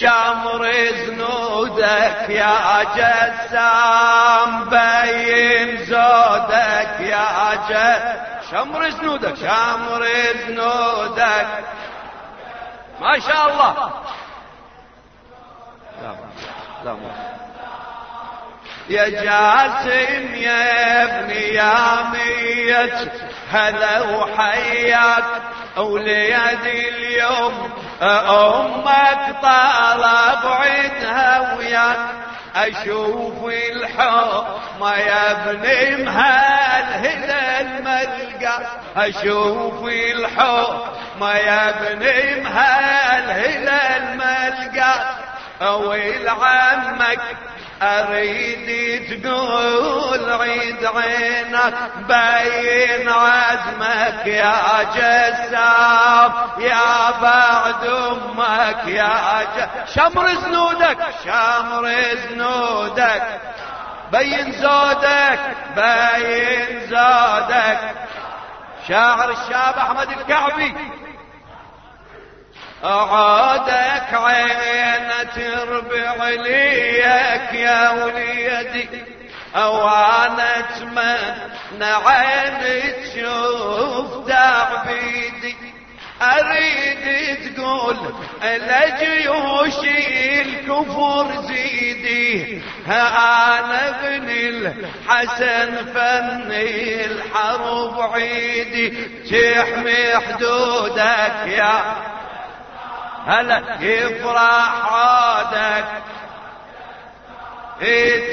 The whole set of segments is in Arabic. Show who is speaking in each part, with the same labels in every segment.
Speaker 1: شمر زنودك يا جسام بين زودك يا جسام شمر زنودك شمر زنودك ما شاء الله. لا لا يا جاسم يا ابني يا ميت هلا وحياك. وليد اليوم أمك طالب عدها وياك أشوف الحب يا ابني مهال هلال ملقى أشوف الحب يا ابني مهال هلال ملقى ويل عمك أريد تقول عيد عينك بين عزمك يا جسام يا بعد أمك يا ج... شمر زنودك شمر زنودك بين زودك بين زودك. شاعر الشاب أحمد الكعبي أعادك عين تربع ليك يا وليدي. أو أنا أتمنى عين تشوف تعبيدي أريد تقول لجيوش الكفر زيدي. أنا ابن الحسن فني الحرب عيدي. تحمي حدودك يا هلا يفرح عادك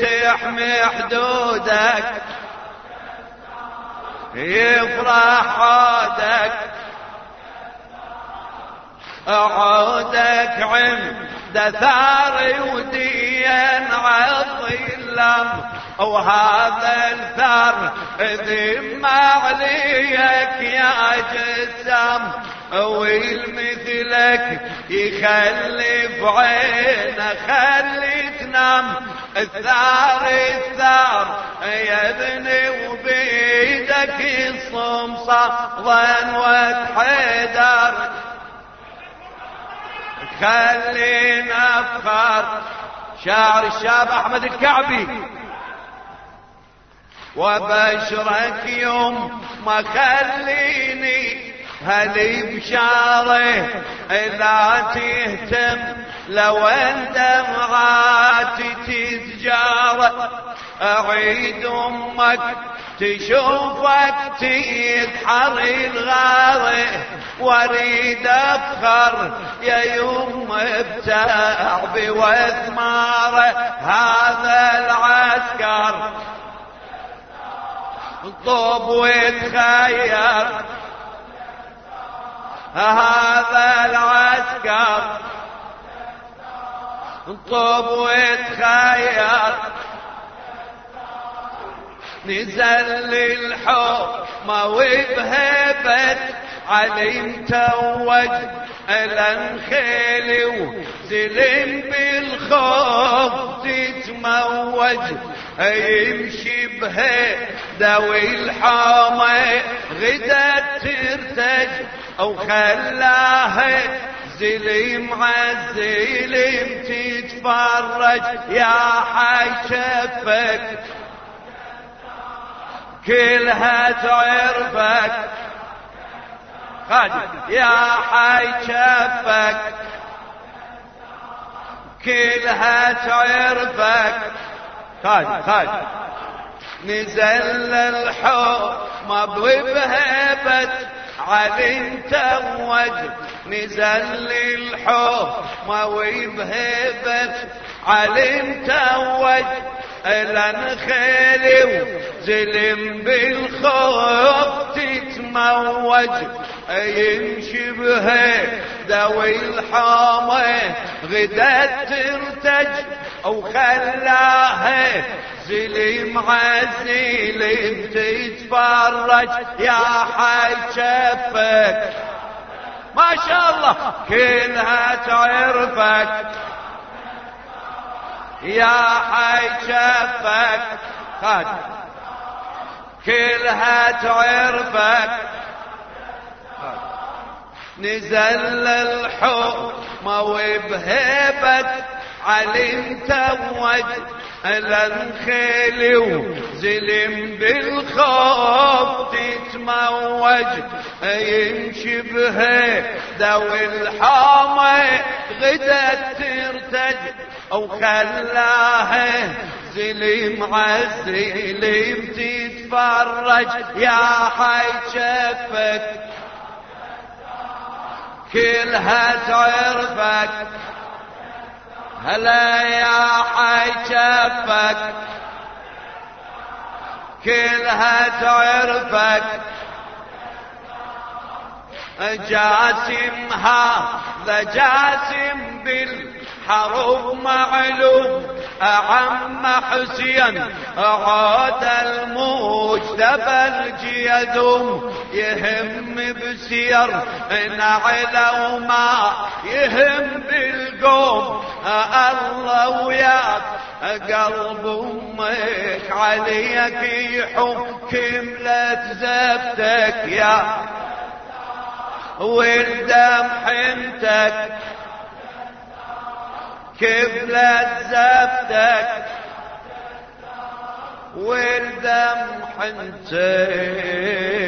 Speaker 1: تحمي حدودك يفرح عادك عودك عند ثار ودين عظيلم وهذا الثار ذم عليك يا جسام والمثلك يخلف عينه خلي تنام الثار الثار يا ابني وبيدك الصمصة ظن وتحدر خلينا افخر شاعر الشاب أحمد الكعبي. وبشرك يوم ما خليني هلي بشارة لا تهتم لو انت دمعاتي تتجارى اعيد أمك تشوفك تدحر الغارة. وأريد افخر يا يوم بتعبي وثمارة هذا العسكر طوب وتخير هذا العسكر. طوب وتخير نزل الحكم وبهبت علي متوج الأنخيل وزلم بالخوف. تتموج يمشي به ذوي الحامة غدا ترتج. أو خلاه زلم عالزلم تتفرج يا حي شفك كلها تعرفك. خادم يا حي شفك كلها تعرفك. خادم خادم. نزل الحكم بهبة علي توج نزل الحكم وبهبة علي توج الانخيل وزلم بالخوف تتموج. يمشي بها ذوي الحامة غدا ترتج. أو خلاها زلم عزيلم تتفرج يا حي شفك ما شاء الله كلها تعرفك يا حي شفك خد كلها تعرفك نزل الحكم وبهيبة علي توج الانخيل وزلم بالخوف تتموج. يمشي بها دو الحامة غدت ترتج. أو خلاها زلم عالزلم تتفرج. يا حي شفك. كلها تعرفك هلا يا حي شفك كلها تعرفك. جاسم هذا جاسم بالحرب معلوم. أعم حسين عاد المجتبى الجيدم يهم بسير. نعلى وما يهم بالقوم. الله وياك قلب أمك عليك يحكم لا تزبتك يا والدم حنتك كبلة زفتك. والدم حنتك